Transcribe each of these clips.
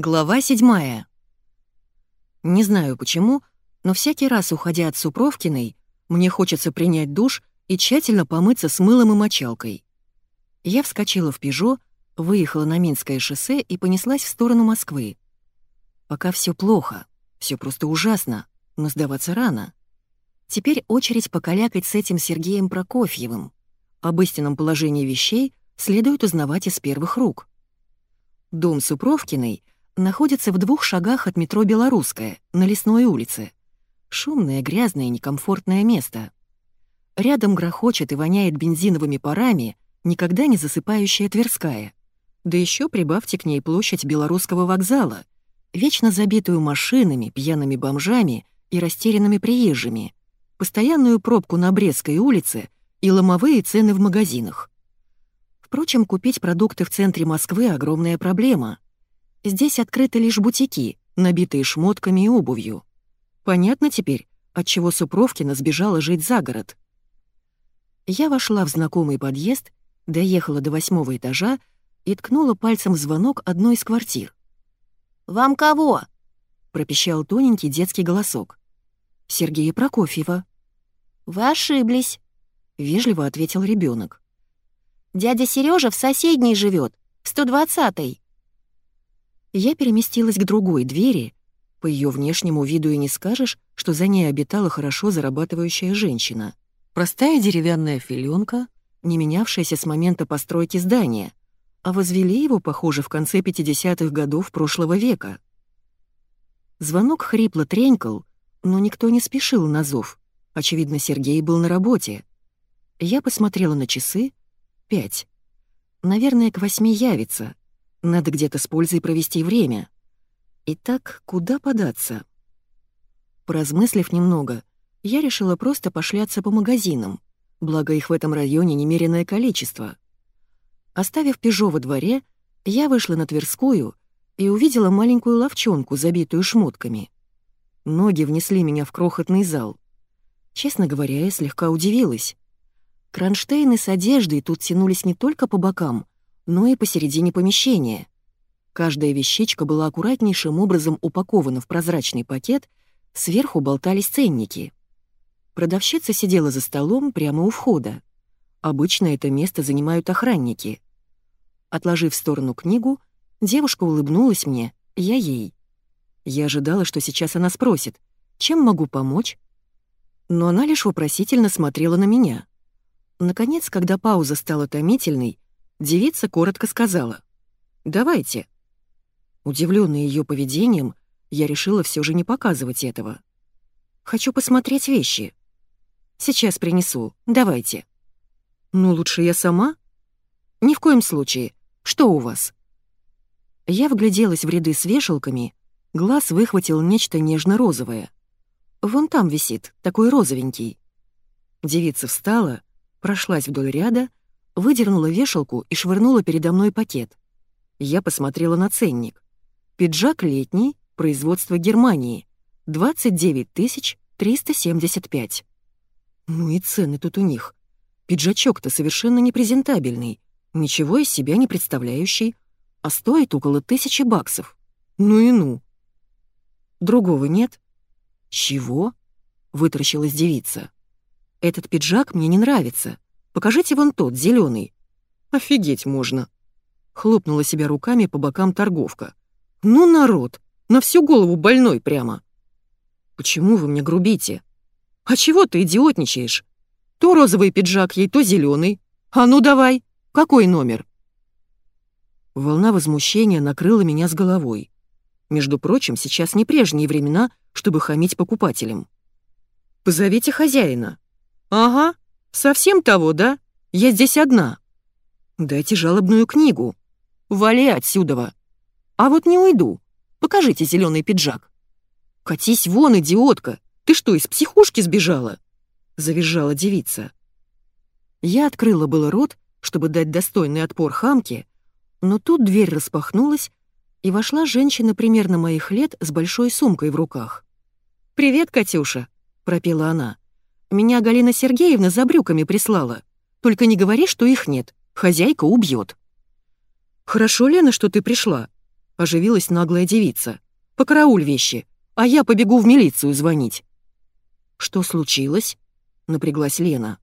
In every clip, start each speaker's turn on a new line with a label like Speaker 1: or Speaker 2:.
Speaker 1: Глава седьмая. Не знаю почему, но всякий раз, уходя от Супровкиной, мне хочется принять душ и тщательно помыться с мылом и мочалкой. Я вскочила в «Пежо», выехала на Минское шоссе и понеслась в сторону Москвы. Пока все плохо, все просто ужасно, но сдаваться рано. Теперь очередь покалякать с этим Сергеем Прокофьевым. Об истинном положении вещей следует узнавать из первых рук. Дом Супровкиной находится в двух шагах от метро «Белорусская» на Лесной улице. Шумное, грязное, некомфортное место. Рядом грохочет и воняет бензиновыми парами никогда не засыпающая Тверская. Да еще прибавьте к ней площадь Белорусского вокзала, вечно забитую машинами, пьяными бомжами и растерянными приезжими, постоянную пробку на Брестской улице и ломовые цены в магазинах. Впрочем, купить продукты в центре Москвы — огромная проблема. Здесь открыты лишь бутики, набитые шмотками и обувью. Понятно теперь, отчего Супровкина сбежала жить за город. Я вошла в знакомый подъезд, доехала до восьмого этажа и ткнула пальцем в звонок одной из квартир.
Speaker 2: «Вам кого?»
Speaker 1: — пропищал тоненький детский голосок. «Сергея Прокофьева».
Speaker 2: «Вы ошиблись», —
Speaker 1: вежливо ответил ребенок.
Speaker 2: Дядя Сережа в соседней живет, в 120-й.
Speaker 1: Я переместилась к другой двери. По ее внешнему виду и не скажешь, что за ней обитала хорошо зарабатывающая женщина. Простая деревянная филенка, не менявшаяся с момента постройки здания, а возвели его, похоже, в конце 50-х годов прошлого века. Звонок хрипло тренькал, но никто не спешил на зов. Очевидно, Сергей был на работе. Я посмотрела на часы, Пять. Наверное, к восьми явится. Надо где-то с пользой провести время. Итак, куда податься? Поразмыслив немного, я решила просто пошляться по магазинам, благо их в этом районе немереное количество. Оставив «Пежо» во дворе, я вышла на Тверскую и увидела маленькую ловчонку, забитую шмотками. Ноги внесли меня в крохотный зал. Честно говоря, я слегка удивилась. Кронштейны с одеждой тут тянулись не только по бокам, но и посередине помещения. Каждая вещичка была аккуратнейшим образом упакована в прозрачный пакет, сверху болтались ценники. Продавщица сидела за столом прямо у входа. Обычно это место занимают охранники. Отложив в сторону книгу, девушка улыбнулась мне, я ей. Я ожидала, что сейчас она спросит, чем могу помочь? Но она лишь вопросительно смотрела на меня. Наконец, когда пауза стала томительной, девица коротко сказала «Давайте». Удивленная ее поведением, я решила все же не показывать этого. «Хочу посмотреть вещи». «Сейчас принесу, давайте». «Ну, лучше я сама?» «Ни в коем случае. Что у вас?» Я вгляделась в ряды с вешалками, глаз выхватил нечто нежно-розовое. «Вон там висит, такой розовенький». Девица встала, прошлась вдоль ряда, выдернула вешалку и швырнула передо мной пакет. Я посмотрела на ценник. Пиджак летний, производство Германии, 29 375. Ну и цены тут у них. Пиджачок-то совершенно непрезентабельный, ничего из себя не представляющий, а стоит около тысячи баксов. Ну и ну. Другого нет? Чего? Вытаращилась девица. Этот пиджак мне не нравится. Покажите вон тот, зеленый. Офигеть можно. Хлопнула себя руками по бокам торговка. Ну, народ, на всю голову больной прямо. Почему вы мне грубите? А чего ты идиотничаешь? То розовый пиджак ей, то зеленый. А ну давай, какой номер? Волна возмущения накрыла меня с головой. Между прочим, сейчас не прежние времена, чтобы хамить покупателям. «Позовите хозяина», «Ага, совсем того, да? Я здесь одна». «Дайте жалобную книгу. Вали отсюда. А вот не уйду. Покажите зеленый пиджак». «Катись вон, идиотка! Ты что, из психушки сбежала?» — завизжала девица. Я открыла было рот, чтобы дать достойный отпор хамке, но тут дверь распахнулась, и вошла женщина примерно моих лет с большой сумкой в руках. «Привет, Катюша!» — пропела она. Меня Галина Сергеевна за брюками прислала. Только не говори, что их нет. Хозяйка убьет. «Хорошо, Лена, что ты пришла», — оживилась наглая девица. «Покарауль вещи, а я побегу в милицию звонить». «Что случилось?» — напряглась Лена.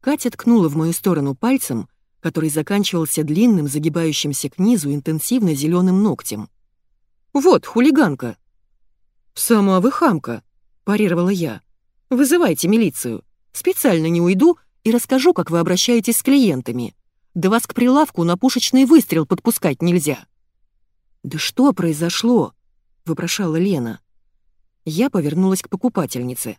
Speaker 1: Катя ткнула в мою сторону пальцем, который заканчивался длинным, загибающимся к низу интенсивно зеленым ногтем. «Вот, хулиганка!» «Сама вы хамка!» — парировала я. «Вызывайте милицию. Специально не уйду и расскажу, как вы обращаетесь с клиентами. Да вас к прилавку на пушечный выстрел подпускать нельзя». «Да что произошло?» — вопрошала Лена. Я повернулась к покупательнице.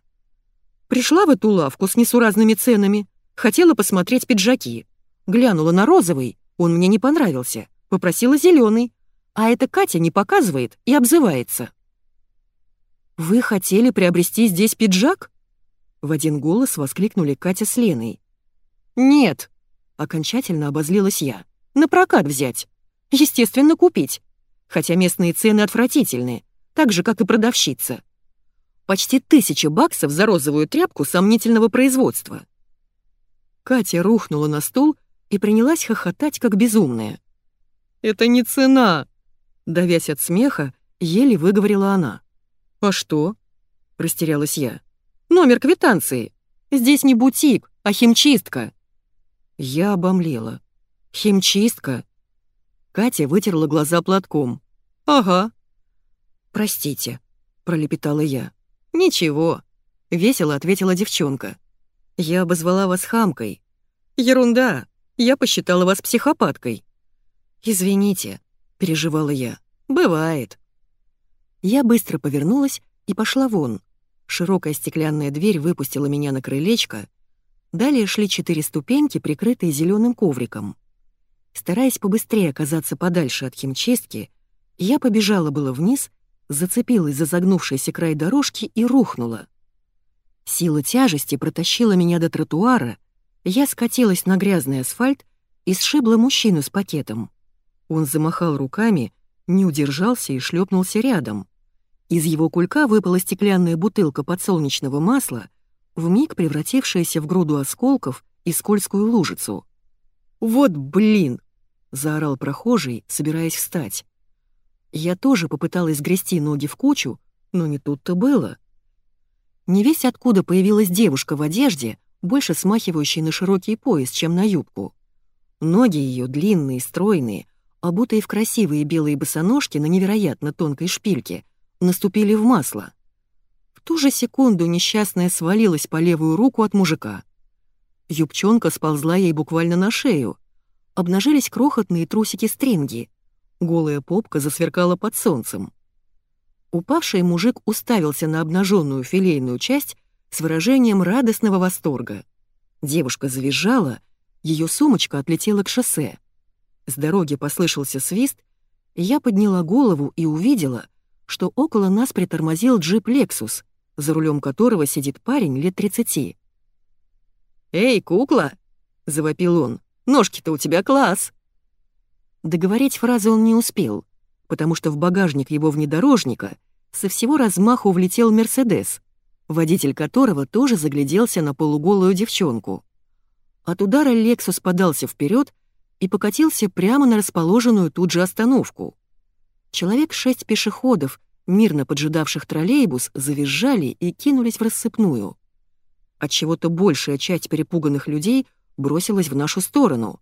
Speaker 1: «Пришла в эту лавку с несуразными ценами, хотела посмотреть пиджаки. Глянула на розовый, он мне не понравился, попросила зеленый, а эта Катя не показывает и обзывается». «Вы хотели приобрести здесь пиджак?» В один голос воскликнули Катя с Леной. «Нет!» — окончательно обозлилась я. «На прокат взять. Естественно, купить. Хотя местные цены отвратительные, так же, как и продавщица. Почти тысяча баксов за розовую тряпку сомнительного производства». Катя рухнула на стул и принялась хохотать, как безумная. «Это не цена!» Давясь от смеха, еле выговорила она. «А что?» — растерялась я. Номер квитанции. Здесь не бутик, а химчистка». Я обомлела. «Химчистка?» Катя вытерла глаза платком. «Ага». «Простите», — пролепетала я. «Ничего», — весело ответила девчонка. «Я обозвала вас хамкой». «Ерунда, я посчитала вас психопаткой». «Извините», — переживала я. «Бывает». Я быстро повернулась и пошла вон. Широкая стеклянная дверь выпустила меня на крылечко. Далее шли четыре ступеньки, прикрытые зеленым ковриком. Стараясь побыстрее оказаться подальше от химчистки, я побежала было вниз, зацепилась за загнувшийся край дорожки и рухнула. Сила тяжести протащила меня до тротуара, я скатилась на грязный асфальт и сшибла мужчину с пакетом. Он замахал руками, не удержался и шлепнулся рядом. Из его кулька выпала стеклянная бутылка подсолнечного масла, вмиг превратившаяся в груду осколков и скользкую лужицу. «Вот блин!» — заорал прохожий, собираясь встать. Я тоже попыталась грести ноги в кучу, но не тут-то было. Не весь откуда появилась девушка в одежде, больше смахивающей на широкий пояс, чем на юбку. Ноги ее длинные, стройные, обутые в красивые белые босоножки на невероятно тонкой шпильке — наступили в масло. В ту же секунду несчастная свалилась по левую руку от мужика. Юбчонка сползла ей буквально на шею. Обнажились крохотные трусики-стринги. Голая попка засверкала под солнцем. Упавший мужик уставился на обнаженную филейную часть с выражением радостного восторга. Девушка завизжала, ее сумочка отлетела к шоссе. С дороги послышался свист, и я подняла голову и увидела, что около нас притормозил джип «Лексус», за рулем которого сидит парень лет 30. «Эй, кукла!» — завопил он. «Ножки-то у тебя класс!» Договорить фразу он не успел, потому что в багажник его внедорожника со всего размаху влетел «Мерседес», водитель которого тоже загляделся на полуголую девчонку. От удара «Лексус» подался вперед и покатился прямо на расположенную тут же остановку. Человек шесть пешеходов, мирно поджидавших троллейбус, завизжали и кинулись в рассыпную. От чего-то большая часть перепуганных людей бросилась в нашу сторону.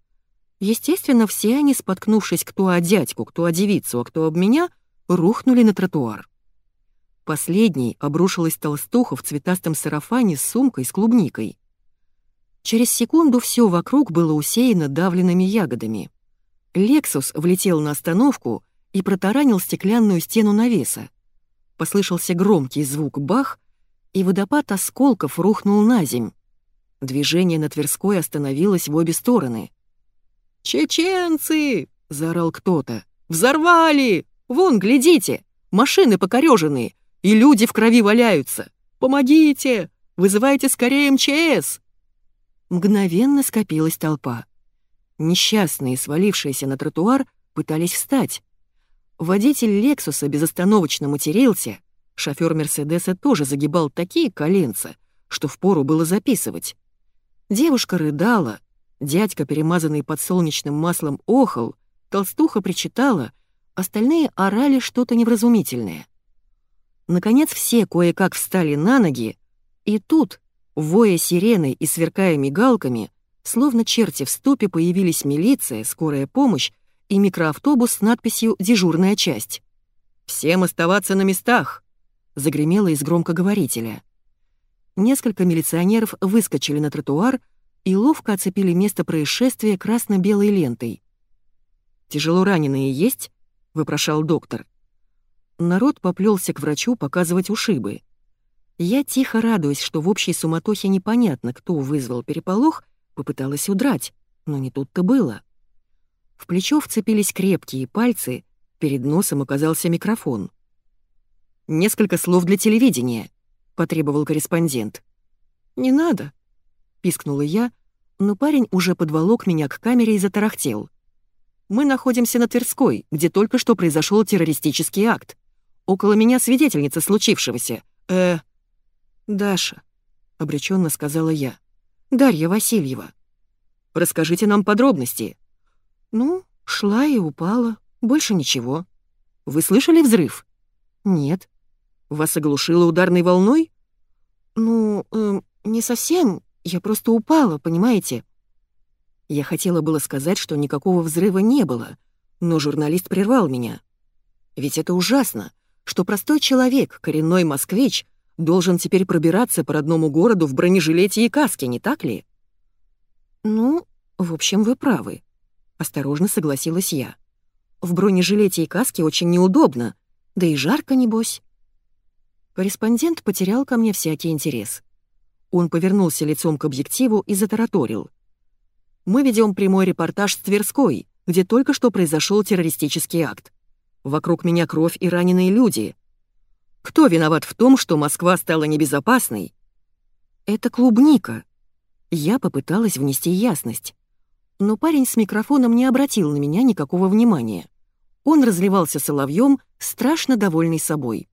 Speaker 1: Естественно, все они, споткнувшись кто о дядьку, кто о девицу, а кто об меня, рухнули на тротуар. Последней обрушилась толстуха в цветастом сарафане с сумкой с клубникой. Через секунду все вокруг было усеяно давленными ягодами. «Лексус» влетел на остановку и протаранил стеклянную стену навеса. Послышался громкий звук «бах», и водопад осколков рухнул на земь. Движение на Тверской остановилось в обе стороны. «Чеченцы!» — заорал кто-то. «Взорвали! Вон, глядите! Машины покореженные, и люди в крови валяются! Помогите! Вызывайте скорее МЧС!» Мгновенно скопилась толпа. Несчастные, свалившиеся на тротуар, пытались встать. Водитель «Лексуса» безостановочно матерился, шофёр «Мерседеса» тоже загибал такие коленца, что впору было записывать. Девушка рыдала, дядька, перемазанный подсолнечным маслом, охал, толстуха причитала, Остальные орали что-то невразумительное. Наконец все кое-как встали на ноги, и тут, воя сиреной и сверкая мигалками, словно черти в ступе появились милиция, скорая помощь и микроавтобус с надписью «Дежурная часть». «Всем оставаться на местах!» — загремело из громкоговорителя. Несколько милиционеров выскочили на тротуар и ловко оцепили место происшествия красно-белой лентой. «Тяжело раненые есть?» — вопрошал доктор. Народ поплелся к врачу показывать ушибы. Я, тихо радуясь, что в общей суматохе непонятно, кто вызвал переполох, попыталась удрать, но не тут-то было. В плечо вцепились крепкие пальцы, перед носом оказался микрофон. «Несколько слов для телевидения», — потребовал корреспондент. «Не надо», — пискнула я, но парень уже подволок меня к камере и затарахтел. «Мы находимся на Тверской, где только что произошел террористический акт. Около меня свидетельница случившегося. Э, Даша, обреченно сказала я. Дарья Васильева. Расскажите нам подробности. Ну, шла и упала. Больше ничего. Вы слышали взрыв? Нет. Вас оглушило ударной волной? Ну, э, не совсем. Я просто упала, понимаете? Я хотела было сказать, что никакого взрыва не было, но журналист прервал меня. Ведь это ужасно что простой человек, коренной москвич, должен теперь пробираться по родному городу в бронежилете и каске, не так ли? Ну, в общем, вы правы, осторожно согласилась я. В бронежилете и каске очень неудобно, да и жарко, небось. Корреспондент потерял ко мне всякий интерес. Он повернулся лицом к объективу и затараторил. «Мы ведем прямой репортаж с Тверской, где только что произошел террористический акт. Вокруг меня кровь и раненые люди. Кто виноват в том, что Москва стала небезопасной? Это клубника. Я попыталась внести ясность. Но парень с микрофоном не обратил на меня никакого внимания. Он разливался соловьем, страшно довольный собой.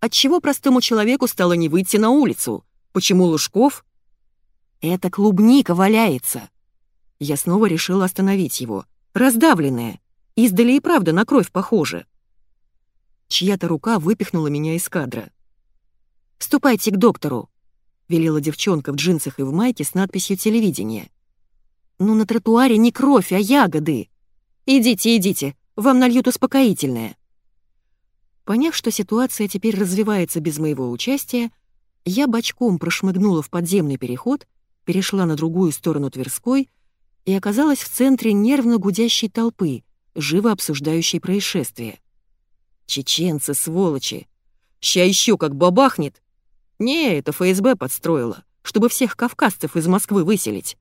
Speaker 1: Отчего простому человеку стало не выйти на улицу? Почему Лужков? Это клубника валяется. Я снова решила остановить его. Раздавленная. Издали и правда на кровь похоже. Чья-то рука выпихнула меня из кадра. «Ступайте к доктору», — велела девчонка в джинсах и в майке с надписью «Телевидение». «Ну, на тротуаре не кровь, а ягоды. Идите, идите, вам нальют успокоительное». Поняв, что ситуация теперь развивается без моего участия, я бочком прошмыгнула в подземный переход, перешла на другую сторону Тверской и оказалась в центре нервно гудящей толпы, живо обсуждающий происшествие. Чеченцы, сволочи. Ща еще как бабахнет. Не, это ФСБ подстроило, чтобы всех кавказцев из Москвы выселить.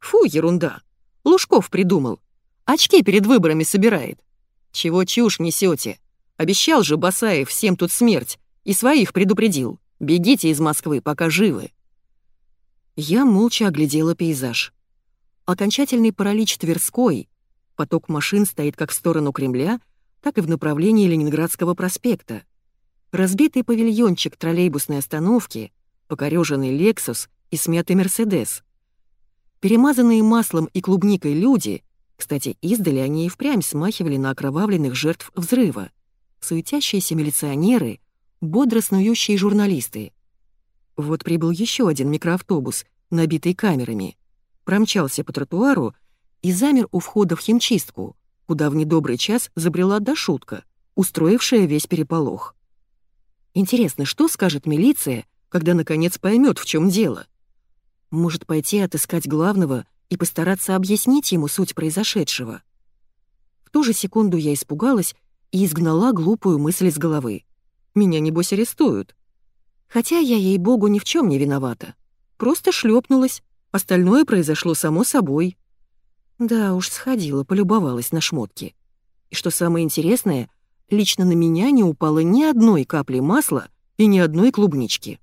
Speaker 1: Фу, ерунда. Лужков придумал. Очки перед выборами собирает. Чего чушь несете? Обещал же Басаев всем тут смерть и своих предупредил. Бегите из Москвы, пока живы. Я молча оглядела пейзаж. Окончательный паралич Тверской, Поток машин стоит как в сторону Кремля, так и в направлении Ленинградского проспекта. Разбитый павильончик троллейбусной остановки, покорёженный «Лексус» и смятый «Мерседес». Перемазанные маслом и клубникой люди, кстати, издали они и впрямь смахивали на окровавленных жертв взрыва, суетящиеся милиционеры, бодро снующие журналисты. Вот прибыл еще один микроавтобус, набитый камерами. Промчался по тротуару и замер у входа в химчистку, куда в недобрый час забрела Дашутка, устроившая весь переполох. Интересно, что скажет милиция, когда наконец поймет, в чем дело? Может пойти отыскать главного и постараться объяснить ему суть произошедшего? В ту же секунду я испугалась и изгнала глупую мысль из головы. Меня, небось, арестуют. Хотя я, ей-богу, ни в чем не виновата. Просто шлепнулась, остальное произошло само собой. Да уж, сходила, полюбовалась на шмотки. И что самое интересное, лично на меня не упало ни одной капли масла и ни одной клубнички.